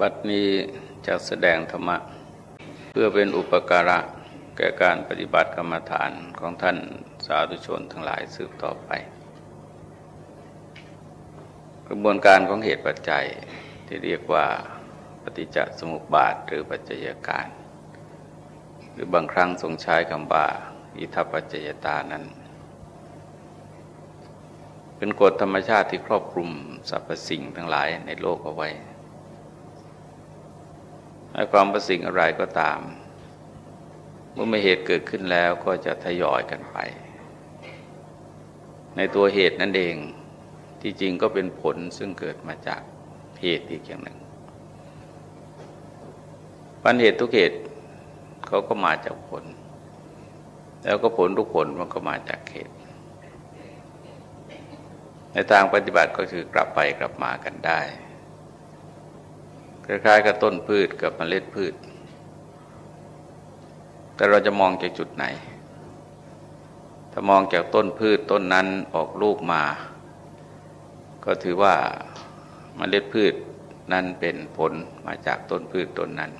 บัดนี้จะแสดงธรรมะ เพื่อเป็นอุปการะแก่การปฏิบัติกรรมฐานของท่านสาธุชนทั้งหลายสืบต่อไป กระบวนการของเหตุปัจจัยที่เรียกว่าปฏิจจสมุปบาทหรือปัจจัยการ หรือบางครั้งทรงใช้คำว่าอิทัปปัจจยตานั้น เป็นกฎธรรมชาติที่ครอบคลุมสรรพสิ่งทั้งหลายในโลกเอาไว้ ให้ความประสิ่งอะไรก็ตาม เมื่อม่เหตุเกิดขึ้นแล้วก็จะทยอยกันไป ในตัวเหตุนั่นเองที่จริงก็เป็นผลซึ่งเกิดมาจากเหตุอีกอย่างหนึ่งปัญเหตุทุกเหตุเขาก็มาจากผล แล้วก็ผลทุกผลมันก็มาจากเหตุ ในทางปฏิบัติก็คือกลับไปกลับมากันได้ คล้ายๆกับต้นพืชกับเมล็ดพืช แต่เราจะมองจากจุดไหน ถ้ามองจากต้นพืชต้นนั้นออกลูกมา ก็ถือว่าเมล็ดพืชนั้นเป็นผลมาจากต้นพืชต้นนั้น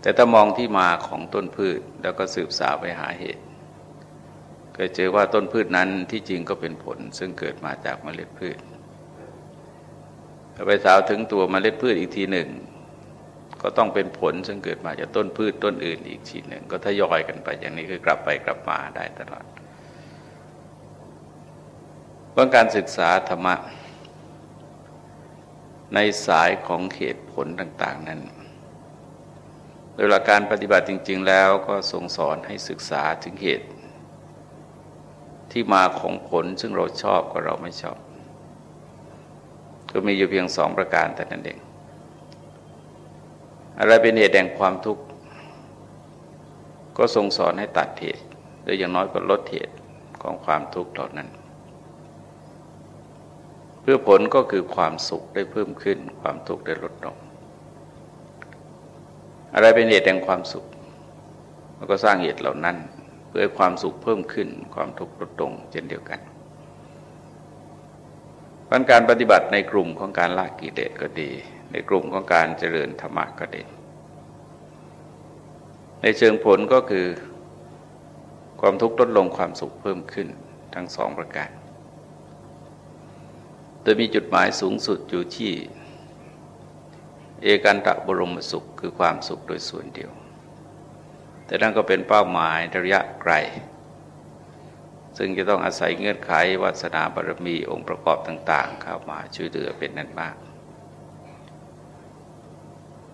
แต่ถ้ามองที่มาของต้นพืชแล้วก็สืบสาวไปหาเหตุก็เจอว่าต้นพืชนั้นที่จริงก็เป็นผลซึ่งเกิดมาจากเมล็ดพืช ไปสาวถึงตัวมเมล็ดพืชอีกทีหนึ่ง ก็ต้องเป็นผลซึ่งเกิดมาจากต้นพืชต้นอื่นอีกทีหนึ่ง ก็ทยอยกันไปอย่างนี้คือกลับไปกลับมาได้ตลอดเรื่องการศึกษาธรรมะในสายของเหตุผลต่าง ๆ นั้น โดยหลักการปฏิบัติจริง ๆ แล้วก็ทรงสอนให้ศึกษาถึงเหตุ ที่มาของผลซึ่งเราชอบกับเราไม่ชอบ ก็มีอยู่เพียงสองประการแต่นั้นเอง อะไรเป็นเหตุแห่งความทุกข์ ก็ทรงสอนให้ตัดเหตุหรืออย่างน้อยก็ลดเหตุของความทุกข์เหล่านั้น เพื่อผลก็คือความสุขได้เพิ่มขึ้น ความทุกข์ได้ลดลง อะไรเป็นเหตุแห่งความสุขมันก็สร้างเหตุเหล่านั้น เพื่อความสุขเพิ่มขึ้น ความทุกข์ลดลงเช่นเดียวกัน พันการปฏิบัติในกลุ่มของการละกิเลสก็ดี ในกลุ่มของการเจริญธรรมะก็ดี ในเชิงผลก็คือ ความทุกข์ลดลงความสุขเพิ่มขึ้นทั้งสองประการโดยมีจุดหมายสูงสุดอยู่ที่ เอกันตะบรมสุขคือความสุขโดยส่วนเดียว แต่นั่นก็เป็นเป้าหมายระยะไกล ซึ่งจะต้องอาศัยเงื่อนไขวาสนาบารมีองค์ประกอบต่าง ๆ เข้ามาช่วยเหลือเป็นนั้นมาก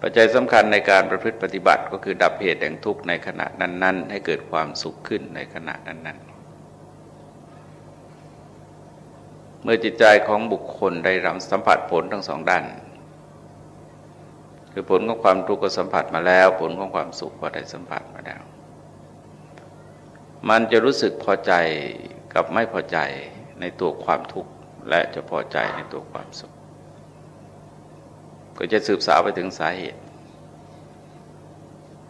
ปัจจัยสำคัญในการประพฤติปฏิบัติก็คือดับเหตุแห่งทุกข์ในขณะนั้น ๆ ให้เกิดความสุขขึ้นในขณะนั้นๆเมื่อจิตใจของบุคคลได้รับสัมผัสผลทั้งสองด้าน คือผลของความทุกข์ก็สัมผัสมาแล้ว ผลของความสุขก็ได้สัมผัสมาแล้ว มันจะรู้สึกพอใจกับไม่พอใจในตัวความทุกข์และจะพอใจในตัวความสุข ก็จะสืบสาวไปถึงสาเหตุ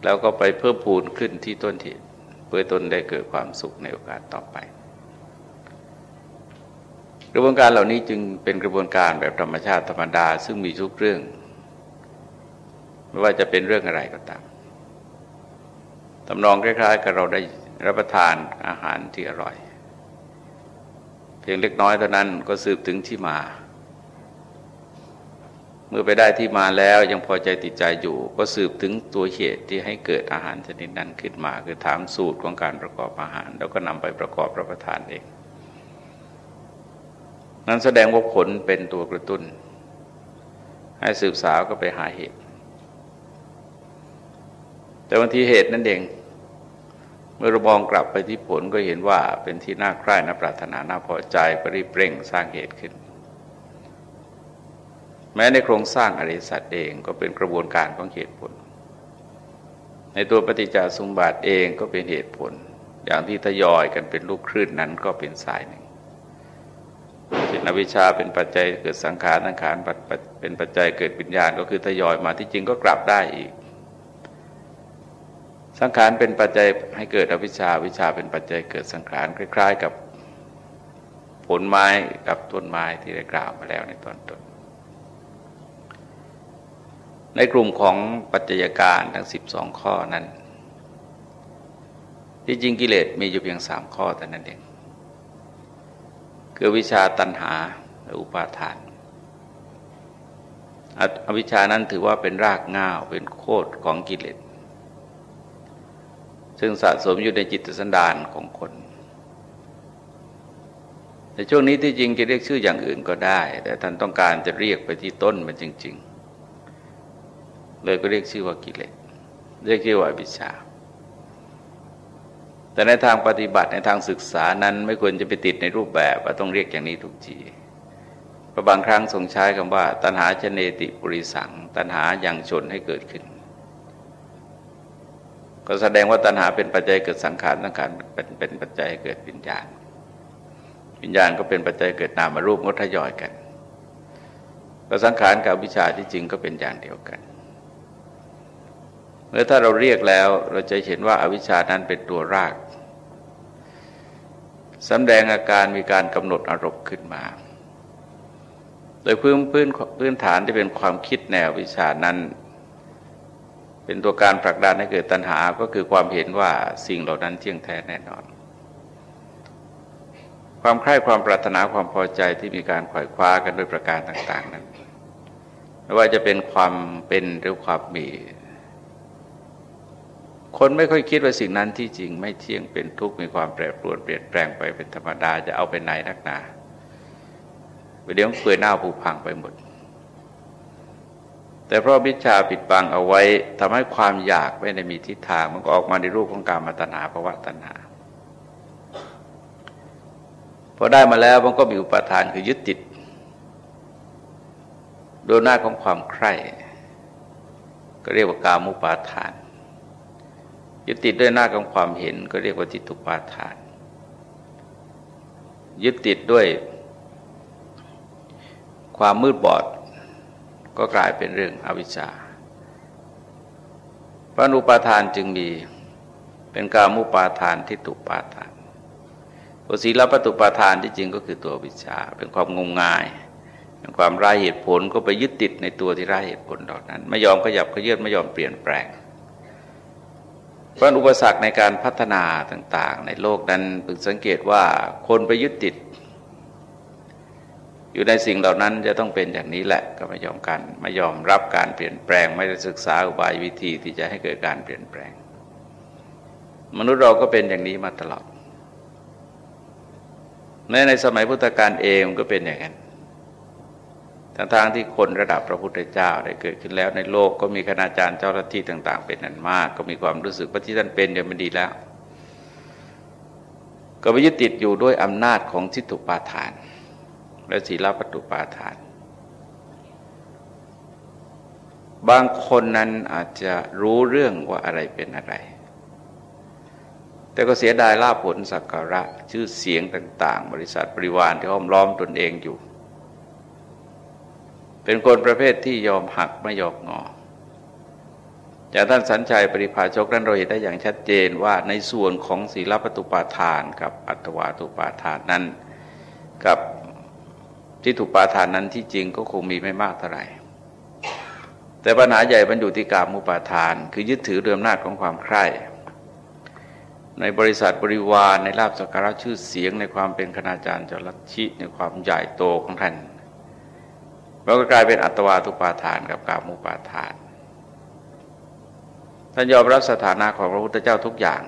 แล้วก็ไปเพิ่มพูนขึ้นที่ต้นเหตุเพื่อตนได้เกิดความสุขในโอกาสต่อไป กระบวนการเหล่านี้จึงเป็นกระบวนการแบบธรรมชาติธรรมดา ซึ่งมีทุกเรื่อง ไม่ว่าจะเป็นเรื่องอะไรก็ตามตำนองคล้ายๆกับเราได้ รับประทานอาหารที่อร่อย เพียงเล็กน้อยเท่านั้นก็สืบถึงที่มา เมื่อไปได้ที่มาแล้วยังพอใจติดใจอยู่ ก็สืบถึงตัวเหตุที่ให้เกิดอาหารชนิดนั้นขึ้นมา คือถามสูตรของการประกอบอาหาร แล้วก็นำไปประกอบรับประทานเอง นั้นแสดงว่าผลเป็นตัวกระตุ้น ให้สืบสาวก็ไปหาเหตุ แต่บางทีเหตุนั่นเอง เมื่อเรามองกลับไปที่ผลก็เห็นว่าเป็นที่น่าใคร่น่าปรารถนาน่าพอใจปริเปร่งสร้างเหตุขึ้น แม้ในโครงสร้างอริสัตเองก็เป็นกระบวนการของเหตุผล ในตัวปฏิจจสมบัติเองก็เป็นเหตุผล อย่างที่ทยอยกันเป็นลูกคลื่นนั้นก็เป็นสายหนึ่งจิตนวิชาเป็นปัจจัยเกิดสังขารสังขารเป็นปัจจัยเกิดปัญญาก็คือทยอยมาที่จริงก็กลับได้อีก สังขารเป็นปัจจัยให้เกิดอวิชชาวิชาเป็นปัจจัยเกิดสังขารคล้าย ๆ กับผลไม้กับต้นไม้ที่ได้กล่าวมาแล้วในตอนต้น ในกลุ่มของปัจจัยการทั้ง 12 ข้อนั้น ที่จริงกิเลสมีอยู่เพียงสามข้อแต่นั้นเองคือวิชาตัณหาและอุปาทาน อวิชานั้นถือว่าเป็นรากง่าวเป็นโคตรของกิเลส ซึ่งสะสมอยู่ในจิตสันดานของคนในช่วงนี้ที่จริงจะเรียกชื่ออย่างอื่นก็ได้ แต่ท่านต้องการจะเรียกไปที่ต้นมันจริง ๆ เลยก็เรียกชื่อว่ากิเลสเรียกชื่อว่าวิชาแต่ในทางปฏิบัติในทางศึกษานั้นไม่ควรจะไปติดในรูปแบบว่าต้องเรียกอย่างนี้ทุกทีเพราะบางครั้งทรงใช้คำว่า ตัณหาชเนติปุริสัง ตัณหายังชนให้เกิดขึ้น ก็แสดงว่าตัณหาเป็นปัจจัยเกิดสังขารสังขารเป็นเป็นปัจจัยเกิดวิญญาณ วิญญาณก็เป็นปัจจัยเกิดนามารูปงดทยอยกันก็สังขารกับวิชาที่จริงก็เป็นอย่างเดียวกัน เมื่อถ้าเราเรียกแล้วเราจะเห็นว่าอาวิชานั้นเป็นตัวรากสำแดงอาการมีการกำหนดอารมณ์ขึ้นมา โดยพื้นพื้นพื้นฐานที่เป็นความคิดแนววิชานั้น เป็นตัวการผลักดันให้เกิดตัณหาก็คือความเห็นว่าสิ่งเหล่านั้นเที่ยงแท้แน่นอน ความใคร่ความปรารถนาความพอใจที่มีการขวายคว้ากันด้วยประการต่าง ๆ นั้นไม่ว่าจะเป็นความเป็นหรือความมี คนไม่ค่อยคิดว่าสิ่งนั้นที่จริงไม่เที่ยงเป็นทุกข์มีความแปรปรวนเปลี่ยนแปลงไปเป็นธรรมดาจะเอาไปไหนนักหนาเดี๋ยวเปื่อยหน้าผุพังไปหมด แต่เพราะวิชาปิดบังเอาไว้ทำให้ความอยากไม่ได้มีทิศทางมันก็ออกมาในรูปของการมาตนาภาวะตัณหาพอได้มาแล้วมันก็มีอุปทานคือยึดติดโดยหน้าของความใคร่ก็เรียกว่ากามุปาทาน ยึดติดด้วยหน้าของความเห็น ก็เรียกว่าจิตุปาทาน ยึดติดด้วย ความมืดบอด ก็กลายเป็นเรื่องอวิชชาพระนุปาทานจึงมีเป็นกามุปาทานทิฏฐุปาทานตัวศีลปตุปาทานที่จริงก็คือตัววิชา เป็นความงมงายเป็นความร้ายเหตุผลก็ไปยึดติดในตัวที่ร้ายเหตุผลดอกนั้น ไม่ยอมขยับขยื่นไม่ยอมเปลี่ยนแปลงเพราะอุปสรรคในการพัฒนาต่าง ๆ ในโลกนั้นพึงสังเกตว่าคนไปยึดติด อยู่ในสิ่งเหล่านั้นจะต้องเป็นอย่างนี้แหละก็ไม่ยอมกันไม่ยอมรับการเปลี่ยนแปลง ไม่ได้ศึกษาอุบายวิธีที่จะให้เกิดการเปลี่ยนแปลง มนุษย์เราก็เป็นอย่างนี้มาตลอดในในสมัยพุทธกาลเองก็เป็นอย่างนั้นทางทางที่คนระดับพระพุทธเจ้าได้เกิดขึ้นแล้วในโลกก็มีคณาจารย์เจ้าหน้าที่ต่าง ๆ เป็นนันมาก ก็มีความรู้สึกว่าที่ท่านเป็นเดี๋ยวมันดีแล้ว ก็ไปยึดติดอยู่ด้วยอำนาจของทิฏฐุปาทาน และศีลปตุปาทาน บางคนนั้นอาจจะรู้เรื่องว่าอะไรเป็นอะไร แต่ก็เสียดายลาภผลสักการะชื่อเสียงต่าง ๆ บริษัทบริวารที่ห้อมล้อมตนเองอยู่ เป็นคนประเภทที่ยอมหักไม่ยอมงอจากท่านสัญชัยปริภาชกนั้นเราเห็นได้อย่างชัดเจนว่าในส่วนของศีลปตุปาทานกับอัตวาตุปาทานนั้น กับ ที่ถูกปาทานนั้นที่จริงก็คงมีไม่มากเท่าไหร่ แต่ปัญหาใหญ่มันอยู่ที่กามุปาทาน คือยึดถือเรื่อนาจของความใคร่ ในบริษัทบริวารในลาบสักการะชื่อเสียงในความเป็นคณาจารย์จลัชิในความใหญ่โตของท่านเราก็กลายเป็นอัตวาทุปาทานกับกามุปาทาน ท่านยอมรับสถานะของพระพุทธเจ้าทุกอย่าง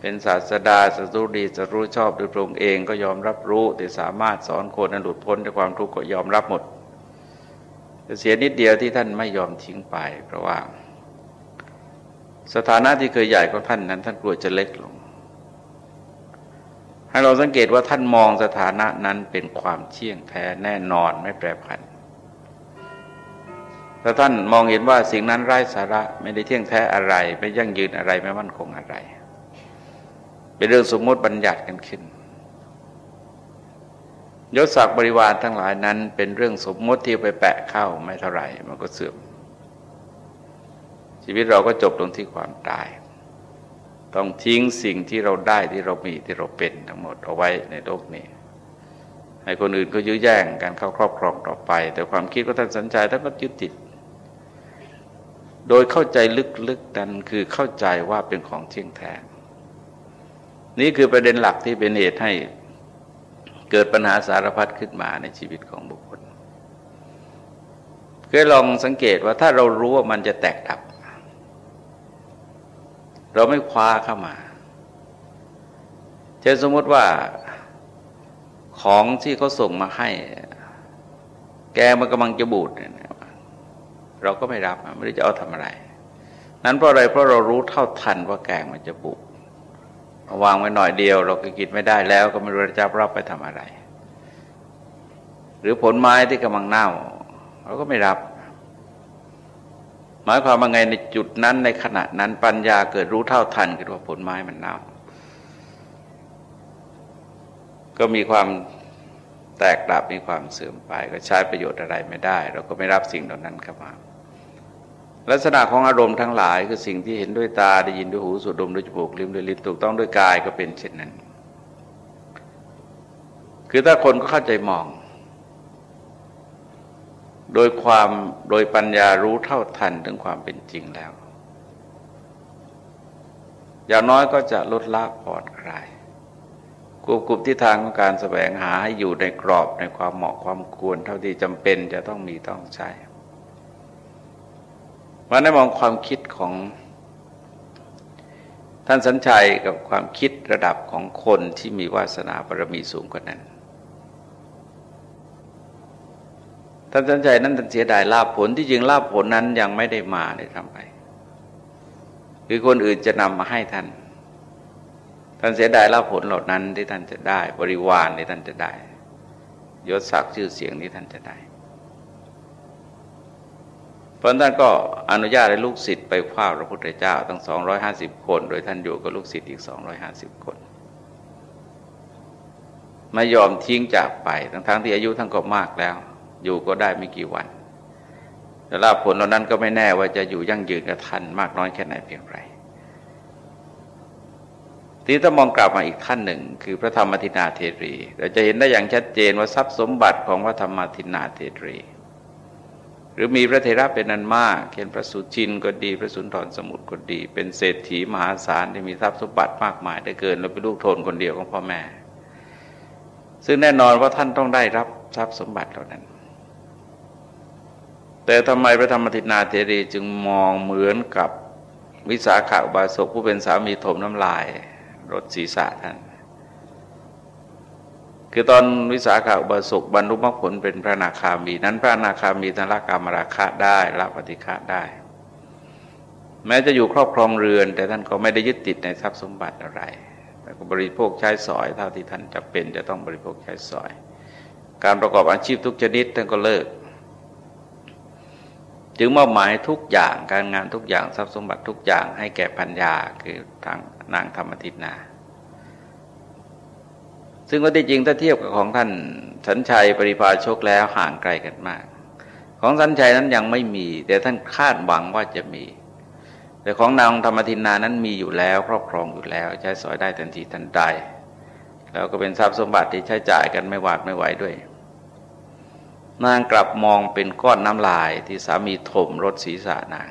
เป็นศาสดาสัรูดีสัรู้ชอบโดยพระองค์เองก็ยอมรับรู้แต่สามารถสอนคนนั้นหลุดพ้นจากความทุกข์ก็ยอมรับหมดแต่เสียนิดเดียวที่ท่านไม่ยอมทิ้งไป เพราะว่า สถานะที่เคยใหญ่กว่าท่านนั้น ท่านกลัวจะเล็กลง ให้เราสังเกตว่าท่านมองสถานะนั้นเป็นความเที่ยงแท้แน่นอนไม่แปรผันแต่ท่านมองเห็นว่าสิ่งนั้นไร้สาระไม่ได้เที่ยงแท้อะไร ไม่ยั่งยืนอะไรไม่มั่นคงอะไร เป็นเรื่องสมมติบัญญัติกันขึ้นยศศักดิ์บริวารทั้งหลายนั้น เป็นเรื่องสมมติที่ไปแปะเข้าไม่เท่าไหร่ มันก็เสื่อม ชีวิตเราก็จบลงที่ความตาย ต้องทิ้งสิ่งที่เราได้ที่เรามีที่เราเป็นทั้งหมดเอาไว้ในโลกนี้ให้คนอื่นก็ยื้อแย่งการเข้าครอบครองต่อไป แต่ความคิดก็ท่านสนใจท่านก็ยึดติด โดยเข้าใจลึกๆนั้นคือเข้าใจว่าเป็นของเที่ยงแท้ นี่คือประเด็นหลักที่เป็นเหตุให้เกิดปัญหาสารพัดขึ้นมาในชีวิตของบุคคลเคยลองสังเกตว่าถ้าเรารู้ว่ามันจะแตกดับ เราไม่คว้าเข้ามาเช่นสมมติว่าของที่เขาส่งมาให้ แกมันกำลังจะบูดเราก็ไม่รับไม่รู้จะเอาทำอะไร นั้นเพราะอะไรเพราะเรารู้เท่าทันว่าแกมันจะบูด วางไว้หน่อยเดียว เราก็กินไม่ได้แล้ว ก็ไม่รู้จะรับไปทำอะไร หรือผลไม้ที่กำลังเน่าเราก็ไม่รับ หมายความว่าไงในจุดนั้นในขณะนั้นปัญญาเกิดรู้เท่าทันกันว่าผลไม้มันเน่า ก็มีความแตกดับมีความเสื่อมไป ก็ใช้ประโยชน์อะไรไม่ได้ เราก็ไม่รับสิ่งเหล่านั้นเข้ามา ลักษณะของอารมณ์ทั้งหลาย คือสิ่งที่เห็นด้วยตาได้ยินด้วยหูสูดดมด้วยจมูกลิ้มด้วยลิ้นถูกต้องด้วยกายก็เป็นเช่นนั้น คือถ้าคนก็เข้าใจมอง โดยความโดยปัญญารู้เท่าทันถึงความเป็นจริงแล้ว อย่างน้อยก็จะลดละผ่อนคลายควบคุมทิศทางของการแสวงหาให้อยู่ในกรอบในความเหมาะความควรเท่าที่จำเป็นจะต้องมีต้องใช้ วันนั้นมองความคิดของท่านสัญชัยกับความคิดระดับของคนที่มีวาสนาบารมีสูงกว่านั้น ท่านสัญชัยนั้นท่านเสียดายลาภผลที่จริงลาภผลนั้นยังไม่ได้มาได้ทำไปคือคนอื่นจะนำมาให้ท่าน ท่านเสียดายลาผลเหล่านั้นที่ท่านจะได้ บริวารที่ท่านจะได้ ยศศักดิ์ชื่อเสียงที่ท่านจะได้ เพราะท่านก็อนุญาตให้ลูกศิษย์ไปเฝ้าพระพุทธเจ้าทั้ง 250 คน โดยท่านอยู่กับลูกศิษย์อีก 250 คนไม่ยอมทิ้งจากไป ทั้งๆทที่อายุท่านก็มากแล้ว อยู่ก็ได้ไม่กี่วัน แต่ลาผลเหล่านั้นก็ไม่แน่ว่าจะอยู่ยั่งยืนกับท่านมากน้อยแค่ไหนเพียงไรทีถ้ามองกลับมาอีกท่านหนึ่ง คือพระธรรมทินาเทรี เราจะเห็นได้อย่างชัดเจนว่าทรัพย์สมบัติของพระธรรมทินาเทรี รือมีพระเทระเป็นนันมากเช่นพระสุชินก็ดี พระสุนทรสมุทรก็ดี เป็นเศรษฐีมหาศาลที่มีทรัพย์สมบัติมากมายได้เกินเราเป็นลูกโทนคนเดียวของพ่อแม่ ซึ่งแน่นอนว่าท่านต้องได้รับทรัพย์สมบัติเหล่านั้น แต่ทำไมพระธรรมทินาเทรีจึงมองเหมือนกับวิสาขาบาสกผู้เป็นสามีถมน้ำลาย รถศีรษะท่าน คือตอนวิสาขาอุบาสกบรรลุมรรคผลเป็นพระนาคามี นั้นพระนาคามีทันละกรรมราคะได้ละปฏิฆะได้ แม้จะอยู่ครอบครองเรือน แต่ท่านก็ไม่ได้ยึดติดในทรัพย์สมบัติอะไร แต่ก็บริโภคใช้สอยเท่าที่ท่านจะเป็นจะต้องบริโภคใช้สอย การประกอบอาชีพทุกชนิดท่านก็เลิก จึงมอบหมายทุกอย่างการงานทุกอย่างทรัพย์สมบัติทุกอย่างให้แก่ปัญญาคือทางนางธรรมทิตนา ซึ่งว่าที่จริงถ้าเทียบกับของท่านสัญชัยปริพาชกแล้วห่างไกลกันมาก ของสัญชัยนั้นยังไม่มี แต่ท่านคาดหวังว่าจะมี แต่ของนางธรรมทินนานั้นมีอยู่แล้ว ครอบครองอยู่แล้ว ใช้สอยได้ทันทีทันใด แล้วก็เป็นทรัพย์สมบัติที่ใช้จ่ายกันไม่หวาดไม่ไหวด้วย นางกลับมองเป็นก้อนน้ำลายที่สามีถมรถศีรษะนาง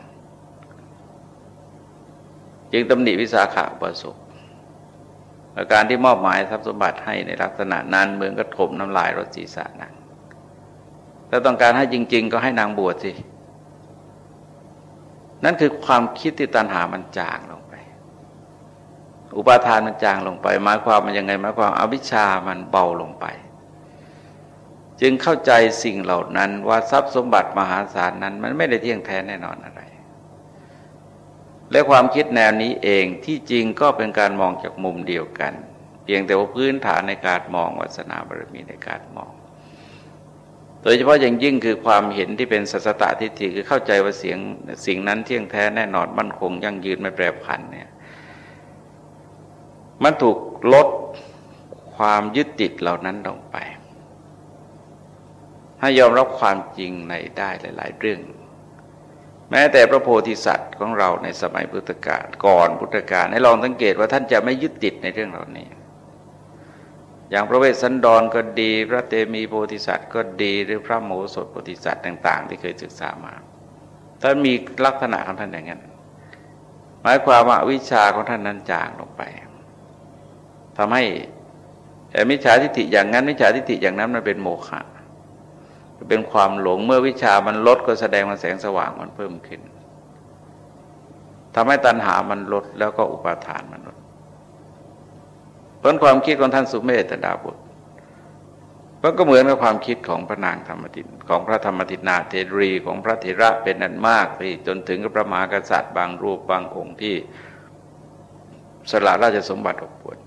จึงตำหนิวิสาขาประสบ อาการที่มอบหมายทรัพย์สมบัติให้ในลักษณะนั้น เมือนกระถมน้ำลายรถศีรษะนางถ้าต้องการให้จริง ๆ ก็ให้นางบวชสินั่นคือความคิดที่ตัณหามันจางลงไป อุปาทานมันจางลงไปหมายความมันยังไงหมายความอาวิชชามันเบาลงไป จึงเข้าใจสิ่งเหล่านั้นว่าทรัพย์สมบัติมหาศาลนั้น มันไม่ได้เที่ยงแท้แน่นอนอะไร และความคิดแนวนี้เองที่จริงก็เป็นการมองจากมุมเดียวกัน เพียงแต่ว่าพื้นฐานในการมองวัสนาบารมีในการมอง โดยเฉพาะอย่างยิ่งคือความเห็นที่เป็นสัสตทิฏฐิคือเข้าใจว่าเสียงสิ่งนั้นเที่ยงแท้แน่นอนมั่นคงยั่งยืนไม่แปรผันเนี่ยมันถูกลดความยึดติดเหล่านั้นลงไป ให้ยอมรับความจริงในได้หลาย ๆ เรื่อง แม้แต่พระโพธิสัตว์ของเราในสมัยพุทธกาลก่อนพุทธกาลให้ลองสังเกตว่าท่านจะไม่ยึดติดในเรื่องเหล่านี้ อย่างพระเวสสันดรก็ดี พระเตมีโพธิสัตว์ก็ดีหรือพระโมโสถโพธิสัตว์ต่าง ๆ ที่เคยศึกษามาท่านมีลักษณะของท่านอย่างนั้นหมายความว่าวิชาของท่านนั้นจางลงไปทำให้มิจฉาทิฏฐิอย่างนั้นมิจฉาทิฏฐิอย่างนั้นมันเป็นโมฆะ เป็นความหลงเมื่อวิชามันลดก็แสดงมาแสงสว่างมันเพิ่มขึ้นทำให้ตัณหามันลดแล้วก็อุปาทานมันลดผลความคิดของท่านสุเมธดาบุตรมันก็เหมือนกับความคิดของพระนางธรรมตินของพระธรรมตินาเทรีของพระเถระเป็นนันมากที่จนถึงกับพระมหากษัตริย์บางรูปบางองค์ที่สละราชสมบัติออกปวด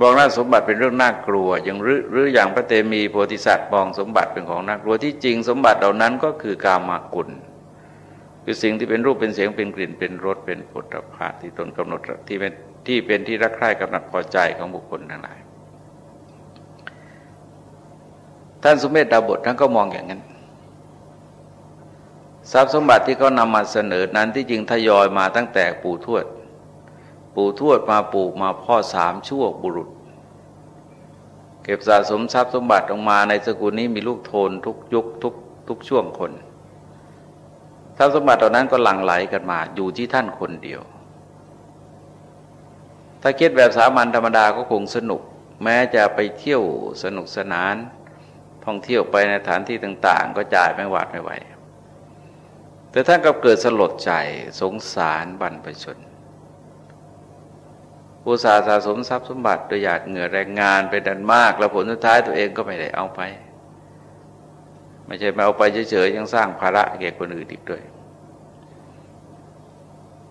บอกราชสมบัติเป็นเรื่องน่ากลัว อย่างหรือหรืออย่างพระเตมีโพธิสัตว์บองสมบัติเป็นของน่ากลัวที่จริงสมบัติเหล่านั้นก็คือกามากุลคือสิ่งที่เป็นรูปเป็นเสียงเป็นกลิ่นเป็นรสเป็นผลิตภัณฑ์ที่ตนกำหนดที่เป็นที่เป็นที่รักใคร่กำหนัดพอใจของบุคคลทั้งหลาย ท่านสุเมธดาบทท่านก็มองอย่างนั้น ทรัพย์สมบัติที่เขานำมาเสนอนั้นที่จริงทยอยมาตั้งแต่ปู่ทวด ปู่ทวดมาปู่มาพ่อสามชั่วบุรุษ เก็บสะสมทรัพย์สมบัติออกมาในสกุลนี้มีลูกโทนทุกยุคทุกทุกช่วงคนทรัพย์สมบัติเหล่านั้นก็หลั่งไหลกันมาอยู่ที่ท่านคนเดียว ถ้าคิดแบบสามัญธรรมดาก็คงสนุก แม้จะไปเที่ยวสนุกสนาน ท่องเที่ยวไปในสถานที่ต่าง ๆ ก็จ่ายไม่หวาดไม่ไหวแต่ท่านก็เกิดสลดใจสงสารบรรพชน ผู้สาสะสมทรัพย์สมบัติโดยหยาดเหงื่อแรงงานไปดันมาก แล้วผลสุดท้ายตัวเองก็ไม่ได้เอาไป ไม่ใช่มาเอาไปเฉยๆยังสร้างภาระแก่คนอื่นอีกด้วย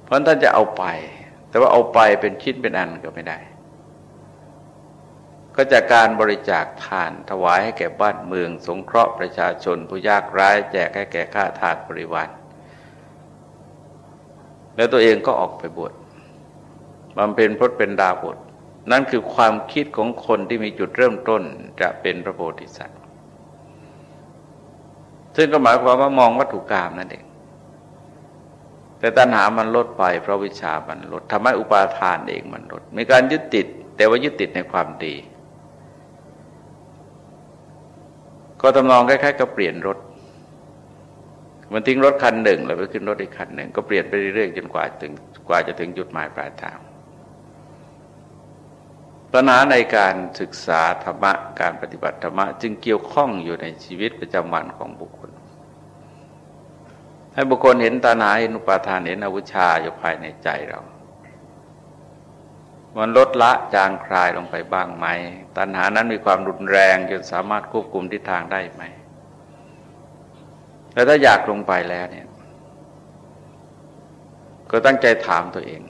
เพราะท่านจะเอาไป แต่ว่าเอาไปเป็นชิ้นเป็นอันก็ไม่ได้ ก็จากการบริจาคทานถวายให้แก่บ้านเมือง สงเคราะห์ประชาชนผู้ยากไร้แจกให้แก่ข้าทาสบริวารแล้วตัวเองก็ออกไปบวช บำเพ็ญพจน์เป็นดาบทนั่นคือความคิดของคนที่มีจุดเริ่มต้นจะเป็นพระโพธิสัตว์ ซึ่งก็หมายความว่ามองวัตถุกรรมนั่นเอง แต่ตัณหามันลดไป เพราะวิชามันลดทำให้อุปาทานเองมันลด มีการยึดติด แต่ว่ายึดติดในความดี ก็ทำนองคล้ายๆกับเปลี่ยนรถ มันทิ้งรถคันหนึ่ง แล้วไปขึ้นรถอีกคันหนึ่ง ก็เปลี่ยนไปเรื่อยๆจนกว่าถึงกว่าจะถึงจุดหมายปลายทาง ปัญหาในการศึกษาธรรมะการปฏิบัติธรรมะจึงเกี่ยวข้องอยู่ในชีวิตประจำวันของบุคคล ให้บุคคลเห็นตาหนาเห็นอุปาทานเห็นอวิชชาอยู่ภายในใจเรา มันลดละจางคลายลงไปบ้างไหม ตัณหานั้นมีความรุนแรงจนสามารถควบคุมทิศทางได้ไหม แล้วถ้าอยากลงไปแล้วเนี่ย ก็ตั้งใจถามตัวเอง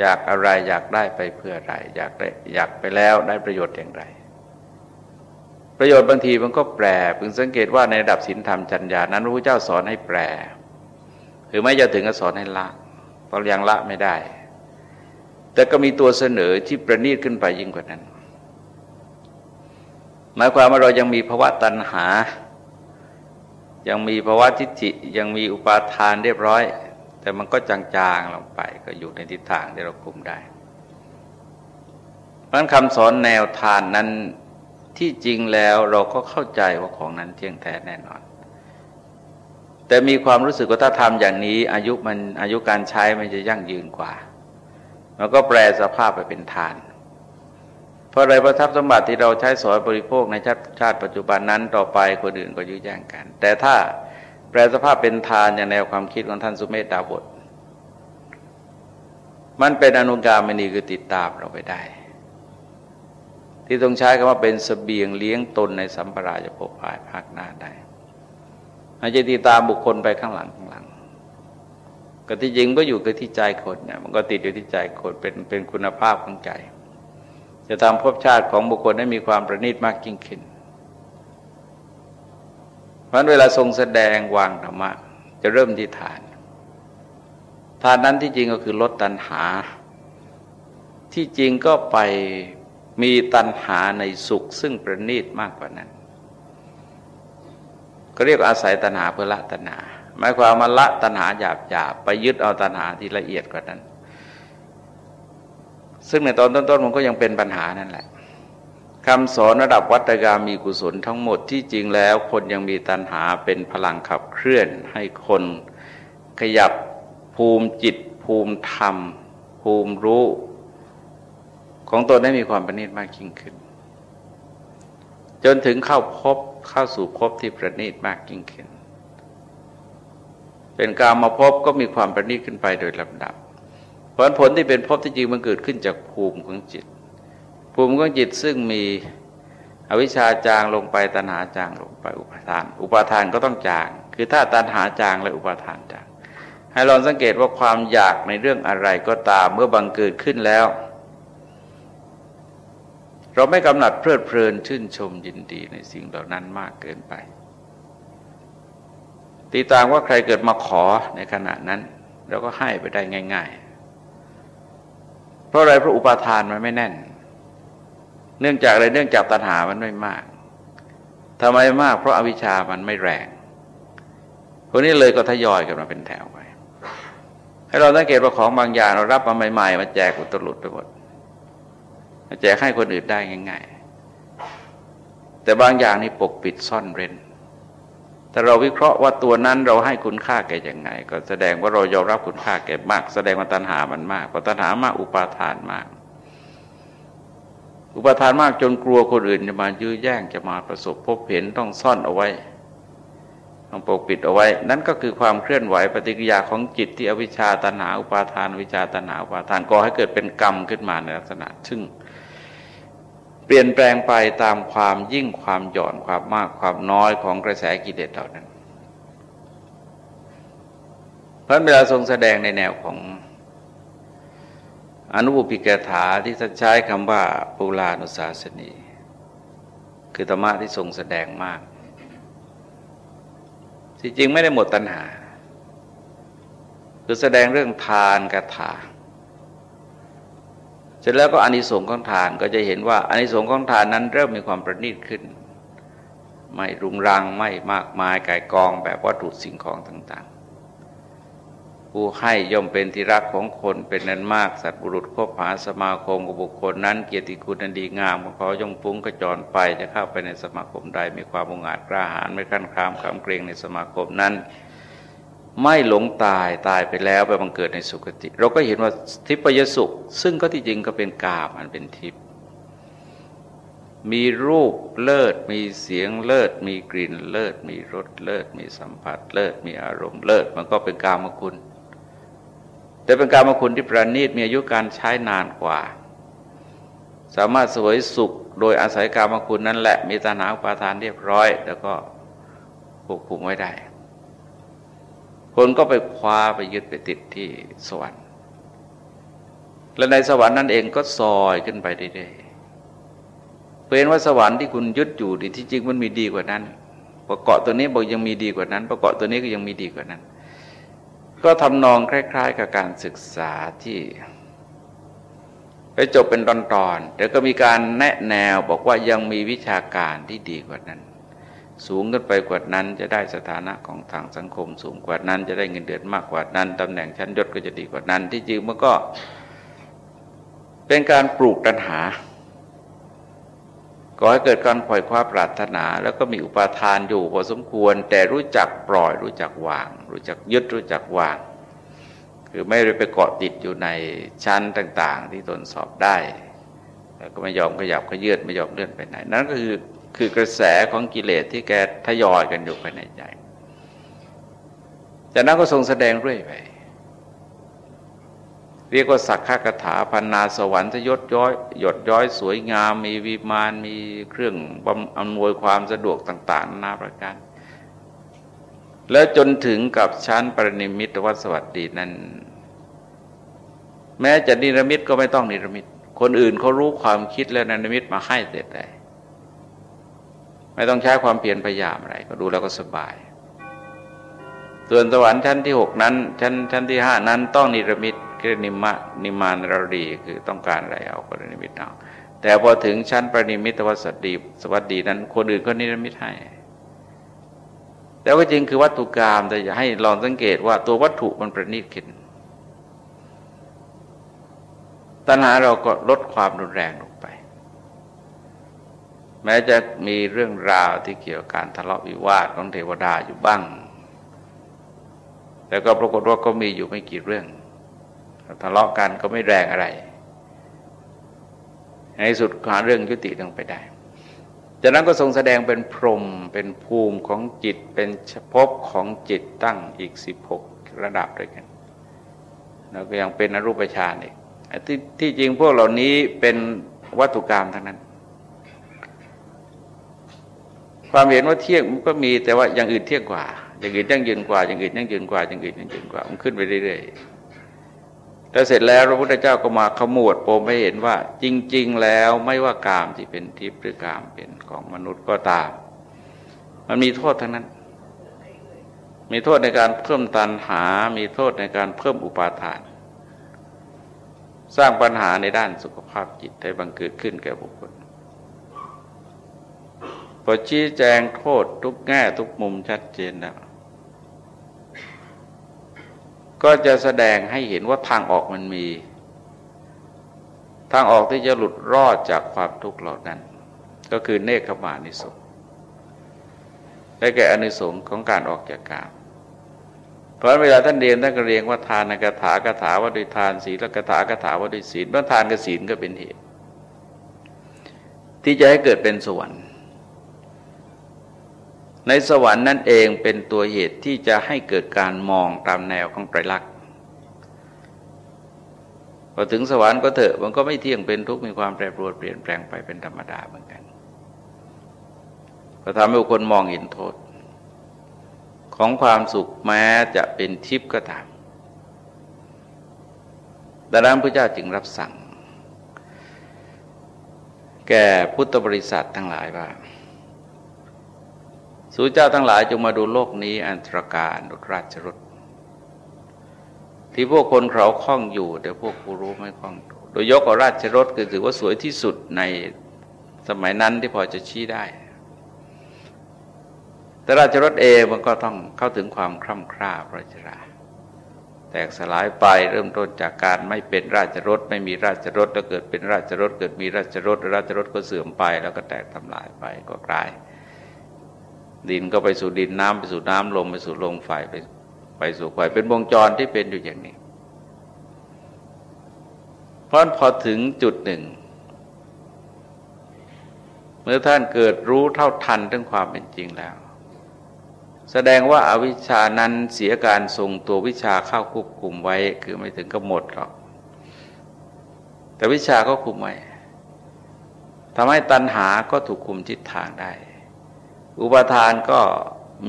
อยากอะไรอยากได้ไปเพื่ออะไร อยากได้อยากไปแล้วได้ประโยชน์อย่างไร ประโยชน์บางทีมันก็แปรพึงสังเกตว่าในระดับศีลธรรมจัญญานั้นพระพุทธเจ้าสอนให้แปรคือไม่จะถึงกับสอนให้ละเพราะยังละไม่ได้ แต่ก็มีตัวเสนอที่ประณีตขึ้นไปยิ่งกว่านั้น หมายความว่าเรายังมีภาวะตัณหา ยังมีภาวะทิฏฐิยังมีอุปาทานเรียบร้อย แต่มันก็จางๆลงไปก็อยู่ในทิศทางที่เราคุมได้เพราะคำสอนแนวทานนั้นที่จริงแล้วเราก็เข้าใจว่าของนั้นเที่ยงแท้แน่นอน แต่มีความรู้สึกว่าถ้าทำอย่างนี้ อายุมันอายุการใช้มันจะยั่งยืนกว่า มันก็แปลสภาพไปเป็นทาน เพราะอะไรประทับสมบัติที่เราใช้สอยบริโภคในชาติชาติปัจจุบันนั้นต่อไปคนอื่นก็ยื้อแย่งกัน แต่ถ้า ลสภาพเป็นทานอย่างแนวความคิดของท่านสุเมธดาบท มันเป็นอนุกรรมนีคือติดตามเราไปได้ ที่ต้องใช้คำว่าเป็นสเสบียงเลี้ยงตนในสัมปราจะพบภายภาคหน้าได้อาจจะติดตามบุคคลไปข้างหลังข้างหลังก็ที่จริงก็อยู่กับที่ใจคนเนี่ยมันก็ติดอยู่ที่ใจคนเป็นเป็นคุณภาพของใจ จะทำภพชาติของบุคคลให้มีความประณีตมากยิ่งขึ้นเพ ราะเวลาทรงแสดงวางธรรมะ จะเริ่มที่ฐาน ฐานนั้นที่จริงก็คือลดตัณหา ที่จริงก็ไปมีตัณหาในสุขซึ่งประณีตมากกว่านั้น ก็เรียกอาศัยตัณหาเพื่อละตัณหาหมายความมาละตัณหาหยาบหยาบไปยึดเอาตัณหาที่ละเอียดกว่านั้น ซึ่งในตอนต้นๆมันก็ยังเป็นปัญหานั่นแหละ คำสอนระดับวัตกรรมมีกุศลทั้งหมดที่จริงแล้ว คนยังมีตัณหาเป็นพลังขับเคลื่อน ให้คนขยับภูมิจิต ภูมิธรรม ภูมิรู้ ของตนได้มีความประณีตมากยิ่งขึ้น จนถึงเข้าพบเข้าสู่พบที่ประณีตมากยิ่งขึ้น เป็นการมาพบก็มีความประณีตขึ้นไปโดยลำดับผลผลที่เป็นพบที่จริงมันเกิดขึ้นจากภูมิของจิต ภูมิของจิตซึ่งมีอวิชชาจางลงไปตัณหาจางลงไปอุปาทาน อุปาทานก็ต้องจาง คือถ้าตัณหาจางและอุปาทานจาง ให้ลองสังเกตว่าความอยากในเรื่องอะไรก็ตามเมื่อบังเกิดขึ้นแล้ว เราไม่กำหนัดเพลิดเพลินชื่นชมยินดีในสิ่งเหล่านั้นมากเกินไป ตีตางว่าใครเกิดมาขอในขณะนั้น เราก็ให้ไปได้ง่าย ๆ เพราะอะไรเพราะอุปาทานมันไม่แน่น เนื่องจากอะไรเนื่องจากตัณหามันไม่มากทำไมมาก เพราะอาวิชามันไม่แรงพวกนี้เลยก็ทยอยกันมาเป็นแถวไปให้เราสังเกตว่าของบางอย่างเรารับมาใหม่ๆมาแจกอุตรุดไปหมดมาแจกให้คนอื่นได้ง่าย ๆ แต่บางอย่างนี่ปกปิดซ่อนเร้นแต่เราวิเคราะห์ว่าตัวนั้นเราให้คุณค่าแก่ยังไง ก็แสดงว่าเรายอมรับคุณค่าแก่มาก แสดงว่าตัณหามันมากพอตัณหามากอุปาทานมาก อุปทานมากจนกลัวคนอื่นจะมายื้อแย่งจะมาประสบพบเห็นต้องซ่อนเอาไว้ ต้องปกปิดเอาไว้ นั่นก็คือความเคลื่อนไหวปฏิกิริยาของจิตที่อวิชชาตัณหาอุปาทานวิชาตัณหาอุปาทานก่อให้เกิดเป็นกรรมขึ้นมาในลักษณะ ซึ่ง เปลี่ยนแปลงไปตามความยิ่งความหย่อนความมากความน้อยของกระแสกิเลสเหล่านั้นเพราะเวลาทรงแสดงในแนวของ อนุบุปิกถาที่ท่านใช้คำว่าปูลานุสาสนี คือธรรมะที่ทรงแสดงมาก ที่จริงไม่ได้หมดตัณหา คือแสดงเรื่องทานกถาเสร็จแล้วก็อานิสงส์ของทานก็จะเห็นว่าอานิสงส์ของทานนั้นเริ่มมีความประณีตขึ้น ไม่รุงรังไม่มากมายกายกองแบบวัตถุสิ่งของต่างๆ ผู้ให้ย่อมเป็นที่รักของคนเป็นนั้นมาก สัตว์บุรุษคบหาสมาคมกับบุคคลนั้น เกียรติคุณอันดีงามของเขาย่อมฟุ้งกระจรไปจะเข้าไปในสมาคมใดมีความมุ่งอาจกล้าหาญไม่ขั้นคามคำเกรงในสมาคมนั้น ไม่หลงตายตายไปแล้วไปบังเกิดในสุคติ เราก็เห็นว่าทิพยสุข ซึ่งก็ที่จริงก็เป็นกาบมันเป็นทิพยมีรูปเลิศ มีเสียงเลิศ มีกลิ่นเลิศ มีรสเลิศ มีสัมผัสเลิศ มีอารมณ์เลิศ มันก็เป็นกามคุณ แต่เป็นกามคุณที่ประณีตมีอายุการใช้นานกว่า สามารถสวยสุขโดยอาศัยกามคุณนั่นแหละ มีตาหนาอุปาทานเรียบร้อย แล้วก็ควบคุมไว้ได้ คนก็ไปคว้าไปยึดไปติดที่สวรรค์ และในสวรรค์นั่นเองก็ซอยขึ้นไปเรื่อยๆเป็นว่าสวรรค์ที่คุณยึดอยู่ดีที่จริงมันมีดีกว่านั้นประกอบตัวนี้บอกยังมีดีกว่านั้น ประกอบตัวนี้ก็ยังมีดีกว่านั้น ก็ทำนองคล้าย ๆ กับการศึกษาที่ไปจบเป็นตอนๆแต่ก็มีการแนะแนวบอกว่ายังมีวิชาการที่ดีกว่านั้น สูงขึ้นไปกว่านั้นจะได้สถานะของทางสังคม สูงกว่านั้น จะได้เงินเดือนมากกว่านั้นตำแหน่งชั้นยศก็จะดีกว่านั้น ที่จริงมันก็ เป็นการปลูกตัณหา ก่อให้เกิดการปล่อยคว้าปรารถนา แล้วก็มีอุปาทานอยู่พอสมควร แต่รู้จักปล่อย รู้จักวาง รู้จักยึดรู้จักวาง คือไม่ได้ไปเกาะติดอยู่ในชั้นต่าง ๆ ที่ตนสอบได้ แล้วก็ไม่ยอมขยับขยืดไม่ยอมเลื่อนไปไหน นั่นก็คือคือกระแสของกิเลสที่แกทยอยกันอยู่ภายในใจจากนั้นก็ทรงแสดงเรื่อยไป เรียกว่าสักขะกถาพันนาสวรรค์ทยศย้อยหยดย้อยสวยงาม มีวิมานมีเครื่องอำนวยความสะดวกต่าง ๆ นานาประการ แล้วจนถึงกับชั้นปรินิมิตวัสวัสดีนั้น แม้จะนิรมิตก็ไม่ต้องนิรมิต คนอื่นเขารู้ความคิดแล้วนิรมิตมาให้เสร็จได้ไม่ต้องใช้ความเพียรพยายามอะไร ก็ดูแล้วก็สบาย ส่วนสวรรค์ชั้นที่หกนั้น ชั้นชั้นที่ห้านั้นต้องนิรมิต คือนิมะนิมานราดีคือต้องการอะไรเอาก็นิมิตเอาแต่พอถึงชั้นปริมิตวัสดีสวัสดีนั้นคนอื่นก็นิรมิตให้แต่ว่าจริงคือวัตถุกรรมแต่อย่าให้ลองสังเกตว่าตัววัตถุมันประณีตขึ้นตัณหาเราก็ลดความรุนแรงลงไป แม้จะมีเรื่องราวที่เกี่ยวกับการทะเลาะวิวาทของเทวดาอยู่บ้าง แต่ก็ปรากฏว่าก็มีอยู่ไม่กี่เรื่อง ทะเลาะกันก็ไม่แรงอะไร ในสุดหาเรื่องยุติลงไปได้จากนั้นก็ทรงแสดงเป็นพรมเป็นภูมิของจิตเป็นภพของจิตตั้งอีกสิบหกระดับด้วยกัน แล้วก็ยังเป็นอรูปฌานอีกที่ที่จริงพวกเหล่านี้เป็นวัตถุกรรมทั้งนั้น ความเห็นว่าเที่ยงมันก็มีแต่ว่าอย่างอื่นเที่ยงกว่า อย่างอื่นยั่งยืนกว่าอย่างอื่นยั่งยืนกว่าอย่างอื่นยั่งยืนกว่ามันขึ้นไปเรื่อยๆ แล้วเสร็จแล้วพระพุทธเจ้าก็มาขมวดโปมให้เห็นว่า จริง ๆ แล้วไม่ว่ากามที่เป็นทิพย์หรือกามเป็นของมนุษย์ก็ตาม มันมีโทษทั้งนั้น มีโทษในการเพิ่มตันหา มีโทษในการเพิ่มอุปาทาน สร้างปัญหาในด้านสุขภาพจิตให้บังเกิดขึ้นแก่บุคคลพอชี้แจงโทษทุกแง่ทุกมุมชัดเจนแล้ว ก็จะแสดงให้เห็นว่าทางออกมันมี ทางออกที่จะหลุดรอดจากความทุกข์เหล่านั้น ก็คือเนคขมานิสงและแก่อนิสงของการออกจากกามเพราะเวลาท่านเรียนท่านก็เรียนว่าทานกถากถาว่าด้วยทานศีลกถากถาว่าด้วยศีลเพราะทานกับศีลก็เป็นเหตุ ที่จะให้เกิดเป็นสวรรค์ ในสวรรค์นั่นเองเป็นตัวเหตุที่จะให้เกิดการมองตามแนวของไตรลักษณ์พอถึงสวรรค์ก็เถอะมันก็ไม่เที่ยงเป็นทุกข์มีความแปรปรวนเปลี่ยนแปลงไปเป็นธรรมดาเหมือนกันพอทำให้คนมองเห็นโทษ ของความสุขแม้จะเป็นทิพย์ก็ตาม ดังนั้นพระเจ้าจึงรับสั่ง แก่พุทธบริษัททั้งหลายว่า สู่เจ้าทั้งหลายจงมาดูโลกนี้อันตรการดุราชรถที่พวกคนเขาคล้องอยู่ แต่พวกผู้รู้ไม่คล้องโดยยกอราชรถคือถือว่าสวยที่สุดในสมัยนั้นที่พอจะชี้ได้ แต่ราชรถเองมันก็ต้องเข้าถึงความคร่ำคร่าพระชราแตกสลายไปเริ่มต้นจากการไม่เป็นราชรถไม่มีราชรถแล้วเกิดเป็นราชรถเกิดมีราชรถราชรถก็เสื่อมไป แล้วก็แตกทำลายไปก็กลาย ดินก็ไปสู่ดินน้ำไปสู่น้ำลมไปสู่ลมไฟไปไปสู่ไฟเป็นวงจรที่เป็นอยู่อย่างนี้เพราะพอถึงจุดหนึ่ง เมื่อท่านเกิดรู้เท่าทันถึงความเป็นจริงแล้ว แสดงว่าอาวิชานั้นเสียการทรงตัววิชาเข้าควบคุมไว้ คือไม่ถึงกับหมดหรอก แต่วิชาก็คุมไว้ทำให้ตัณหาก็ถูกคุมทิศทางได้ อุปทานก็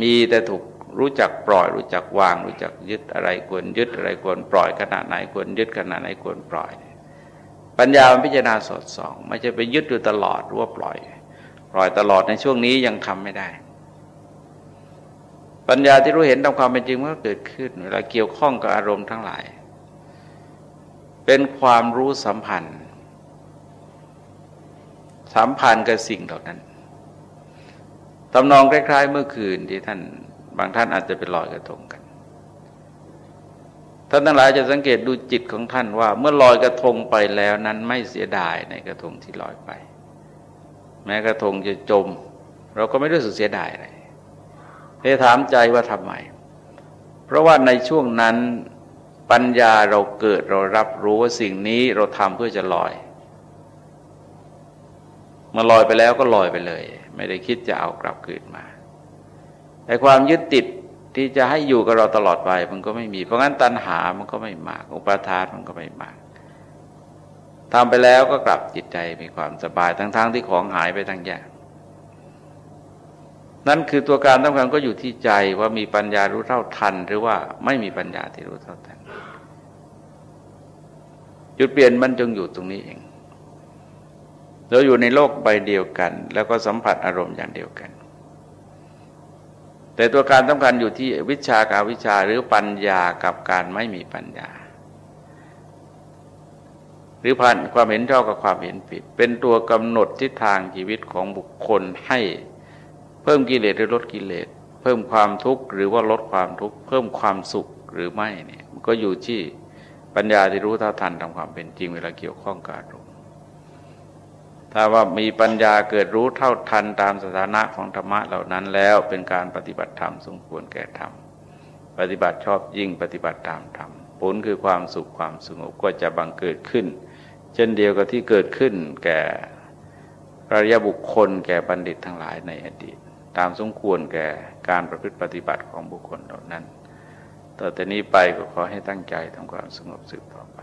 มีแต่ถูกรู้จักปล่อย รู้จักวาง รู้จักยึดอะไรควรยึดอะไรควรปล่อยขนาดไหนควรยึดขนาดไหนควรปล่อย ปัญญามันพิจารณาสอดส่องไม่จะไปยึดอยู่ตลอดรู้ว่าปล่อย ปล่อยตลอดในช่วงนี้ยังทำไม่ได้ ปัญญาที่รู้เห็นตามความเป็นจริงมันก็เกิดขึ้นเวลาเกี่ยวข้องกับอารมณ์ทั้งหลาย เป็นความรู้สัมพันธ์ สัมพันธ์กับสิ่งเหล่านั้น ตำนองคล้ายๆ เมื่อคืนที่ท่านบางท่านอาจจะเป็นลอยกระทงกัน ท่านทั้งหลายจะสังเกตดูจิตของท่านว่า เมื่อลอยกระทงไปแล้วนั้นไม่เสียดายในกระทงที่ลอยไป แม้กระทงจะจม เราก็ไม่รู้สึกเสียดายอะไรให้ถามใจว่าทำไม เพราะว่าในช่วงนั้นปัญญาเราเกิดเรารับรู้ว่าสิ่งนี้เราทำเพื่อจะลอย มาลอยไปแล้วก็ลอยไปเลย ไม่ได้คิดจะเอากลับคืนมา แต่ความยึดติดที่จะให้อยู่กับเราตลอดไปมันก็ไม่มี เพราะงั้นตัณหามันก็ไม่มาก อุปาทานมันก็ไม่มากทำไปแล้วก็กลับจิตใจมีความสบายทั้งๆทที่ของหายไปทั้งแย่นั่นคือตัวการสำคัญก็อยู่ที่ใจว่ามีปัญญารู้เท่าทัน หรือว่าไม่มีปัญญาที่รู้เท่าทันจุดเปลี่ยนมันจงอยู่ตรงนี้เอง เราอยู่ในโลกใบเดียวกัน แล้วก็สัมผัสอารมณ์อย่างเดียวกัน แต่ตัวการสำคัญอยู่ที่วิชากับวิชาหรือปัญญากับการไม่มีปัญญา หรือผ่านความเห็นชอบกับความเห็นผิด เป็นตัวกำหนดทิศทางชีวิตของบุคคลให้เพิ่มกิเลสหรือลดกิเลส เพิ่มความทุกข์หรือว่าลดความทุกข์เพิ่มความสุขหรือไม่เนี่ยมันก็อยู่ที่ปัญญาที่รู้เท่าทันตามความเป็นจริงเวลาเกี่ยวข้องกับอารมณ ถ้าว่ามีปัญญาเกิดรู้เท่าทันตามสถานะของธรรมะเหล่านั้นแล้วเป็นการปฏิบัติธรรมสมควรแก่ธรรม ปฏิบัติชอบยิ่งปฏิบัติตามธรรมผลคือความสุขความสงบก็จะบังเกิดขึ้น เช่นเดียวกับที่เกิดขึ้นแก่พระยาบุคคลแก่บัณฑิตทั้งหลายในอดีต ตามสมควรแก่การประพฤติปฏิบัติของบุคคลเหล่านั้น ต่อแต่นี้ไปก็ขอให้ตั้งใจทำความสงบสืบต่อไป